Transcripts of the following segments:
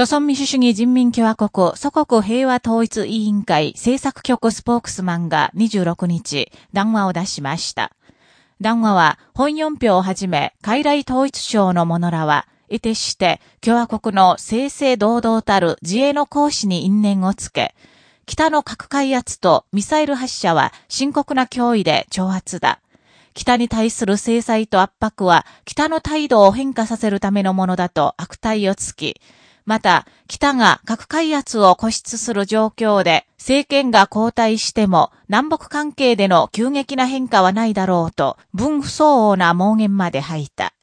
朝鮮民主主義人民共和国祖国平和統一委員会政策局スポークスマンが26日、談話を出しました。談話は、本四票をはじめ、海来統一省の者らは、得てして共和国の正々堂々たる自衛の行使に因縁をつけ、北の核開発とミサイル発射は深刻な脅威で挑発だ。北に対する制裁と圧迫は北の態度を変化させるためのものだと悪態をつき、また、北が核開発を固執する状況で、政権が交代しても、南北関係での急激な変化はないだろうと、分不相応な盲言まで吐いた。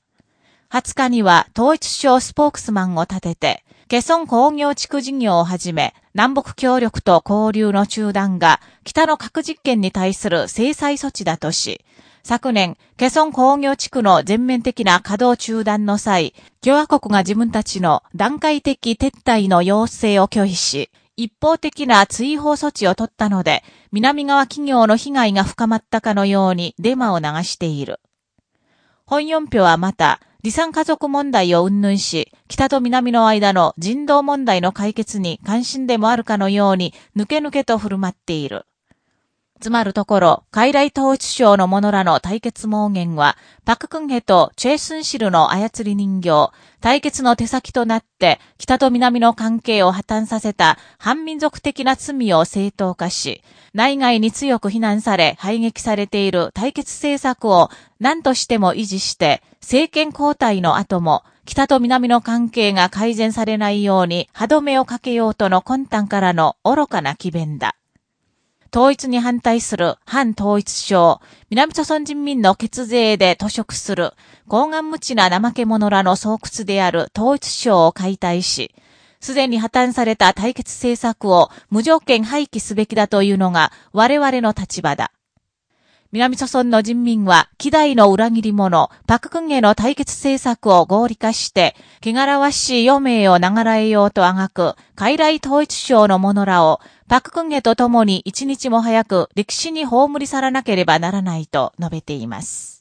20日には、統一省スポークスマンを立てて、ケソン工業地区事業をはじめ、南北協力と交流の中断が、北の核実験に対する制裁措置だとし、昨年、ケソン工業地区の全面的な稼働中断の際、共和国が自分たちの段階的撤退の要請を拒否し、一方的な追放措置を取ったので、南側企業の被害が深まったかのようにデマを流している。本四票はまた、離散家族問題を云々し、北と南の間の人道問題の解決に関心でもあるかのように、抜け抜けと振る舞っている。つまるところ、海来統一省の者らの対決盲言は、パククンヘとチェイスンシルの操り人形、対決の手先となって、北と南の関係を破綻させた反民族的な罪を正当化し、内外に強く非難され、排撃されている対決政策を何としても維持して、政権交代の後も、北と南の関係が改善されないように歯止めをかけようとの魂胆からの愚かな奇弁だ。統一に反対する反統一省、南朝鮮人民の血税で図食する、高顔無知な怠け者らの巣窟である統一省を解体し、すでに破綻された対決政策を無条件廃棄すべきだというのが我々の立場だ。南朝村の人民は、希代の裏切り者、パククンへの対決政策を合理化して、汚らわしい余命を流らえようとあがく、傀儡統一省の者らを、パククンへと共に一日も早く歴史に葬り去らなければならないと述べています。